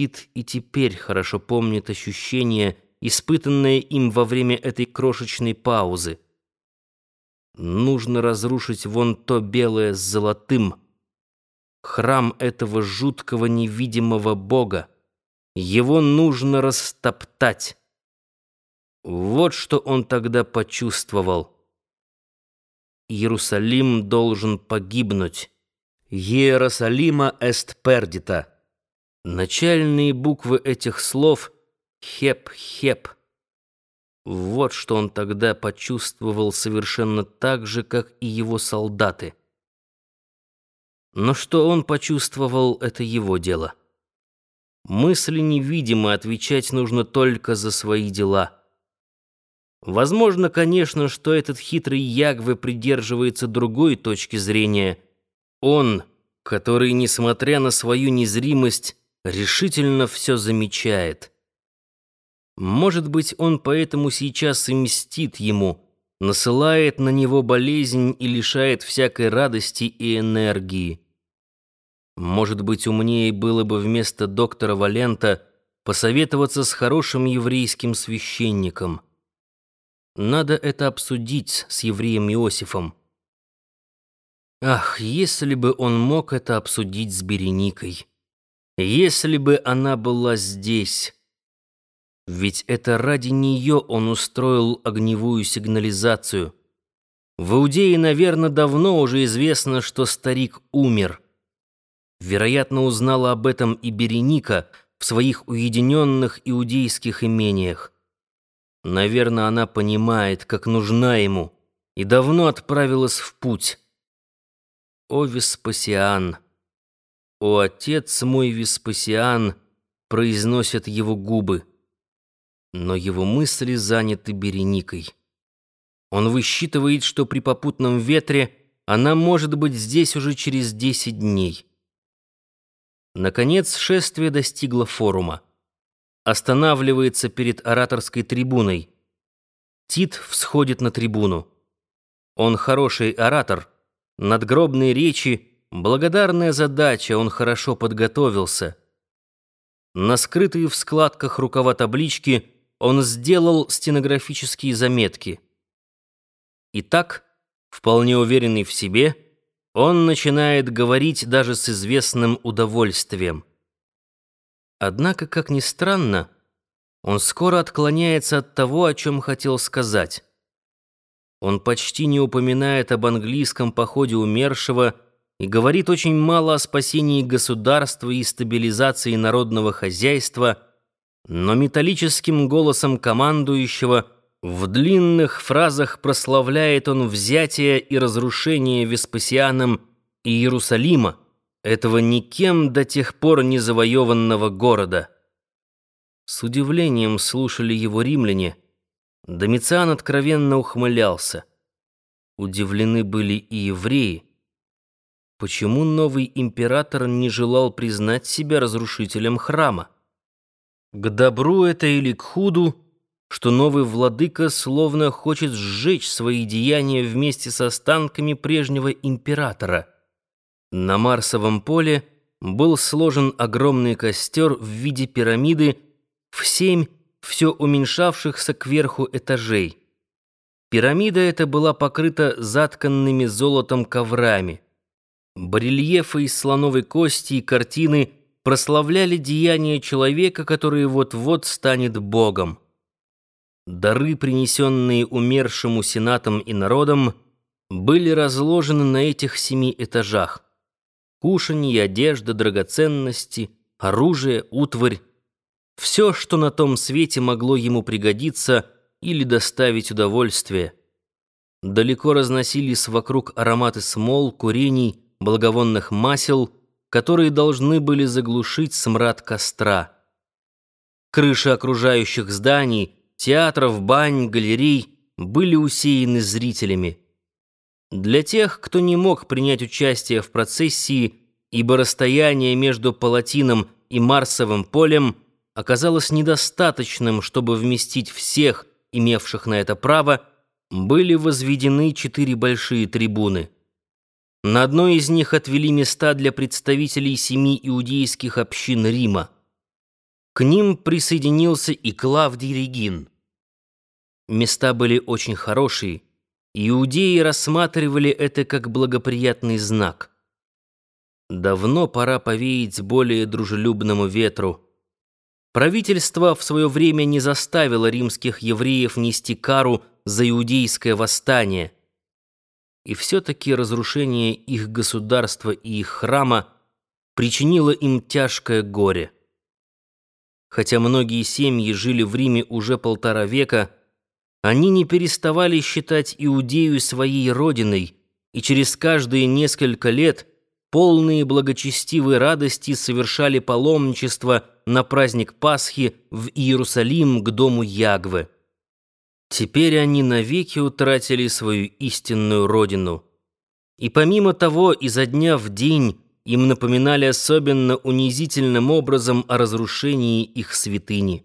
Тит и теперь хорошо помнит ощущение, испытанное им во время этой крошечной паузы. Нужно разрушить вон то белое с золотым. Храм этого жуткого невидимого бога. Его нужно растоптать. Вот что он тогда почувствовал. Иерусалим должен погибнуть. Иерусалима эст пердита. Начальные буквы этих слов «хеп-хеп». Вот что он тогда почувствовал совершенно так же, как и его солдаты. Но что он почувствовал, это его дело. Мысли невидимы, отвечать нужно только за свои дела. Возможно, конечно, что этот хитрый Ягве придерживается другой точки зрения. Он, который, несмотря на свою незримость, решительно все замечает. Может быть, он поэтому сейчас и мстит ему, насылает на него болезнь и лишает всякой радости и энергии. Может быть, умнее было бы вместо доктора Валента посоветоваться с хорошим еврейским священником. Надо это обсудить с евреем Иосифом. Ах, если бы он мог это обсудить с Береникой. Если бы она была здесь. Ведь это ради нее он устроил огневую сигнализацию. В Иудее, наверное, давно уже известно, что старик умер. Вероятно, узнала об этом и Береника в своих уединенных иудейских имениях. Наверное, она понимает, как нужна ему, и давно отправилась в путь. О, Веспасиан! О, отец мой Веспасиан! Произносят его губы. Но его мысли заняты Береникой. Он высчитывает, что при попутном ветре она может быть здесь уже через десять дней. Наконец шествие достигло форума останавливается перед ораторской трибуной. Тит всходит на трибуну. Он хороший оратор, надгробные речи, благодарная задача, он хорошо подготовился. На скрытые в складках рукава таблички он сделал стенографические заметки. Итак, вполне уверенный в себе, он начинает говорить даже с известным удовольствием. Однако, как ни странно, он скоро отклоняется от того, о чем хотел сказать. Он почти не упоминает об английском походе умершего и говорит очень мало о спасении государства и стабилизации народного хозяйства, но металлическим голосом командующего в длинных фразах прославляет он взятие и разрушение Веспасианом Иерусалима, этого никем до тех пор не завоеванного города. С удивлением слушали его римляне. Домициан откровенно ухмылялся. Удивлены были и евреи. Почему новый император не желал признать себя разрушителем храма? К добру это или к худу, что новый владыка словно хочет сжечь свои деяния вместе с останками прежнего императора — на Марсовом поле был сложен огромный костер в виде пирамиды в семь все уменьшавшихся кверху этажей. Пирамида эта была покрыта затканными золотом коврами. Барельефы из слоновой кости и картины прославляли деяния человека, который вот-вот станет богом. Дары, принесенные умершему сенатом и народом, были разложены на этих семи этажах кушанье, одежда, драгоценности, оружие, утварь. Все, что на том свете могло ему пригодиться или доставить удовольствие. Далеко разносились вокруг ароматы смол, курений, благовонных масел, которые должны были заглушить смрад костра. Крыши окружающих зданий, театров, бань, галерей были усеяны зрителями. Для тех, кто не мог принять участие в процессии, ибо расстояние между Палатином и Марсовым полем оказалось недостаточным, чтобы вместить всех, имевших на это право, были возведены четыре большие трибуны. На одной из них отвели места для представителей семи иудейских общин Рима. К ним присоединился и Клавдий Регин. Места были очень хорошие, иудеи рассматривали это как благоприятный знак. Давно пора повеять более дружелюбному ветру. Правительство в свое время не заставило римских евреев нести кару за иудейское восстание. И все-таки разрушение их государства и их храма причинило им тяжкое горе. Хотя многие семьи жили в Риме уже полтора века, они не переставали считать Иудею своей родиной, и через каждые несколько лет – полные благочестивой радости совершали паломничество на праздник Пасхи в Иерусалим к дому Ягвы. Теперь они навеки утратили свою истинную родину. И помимо того, изо дня в день им напоминали особенно унизительным образом о разрушении их святыни.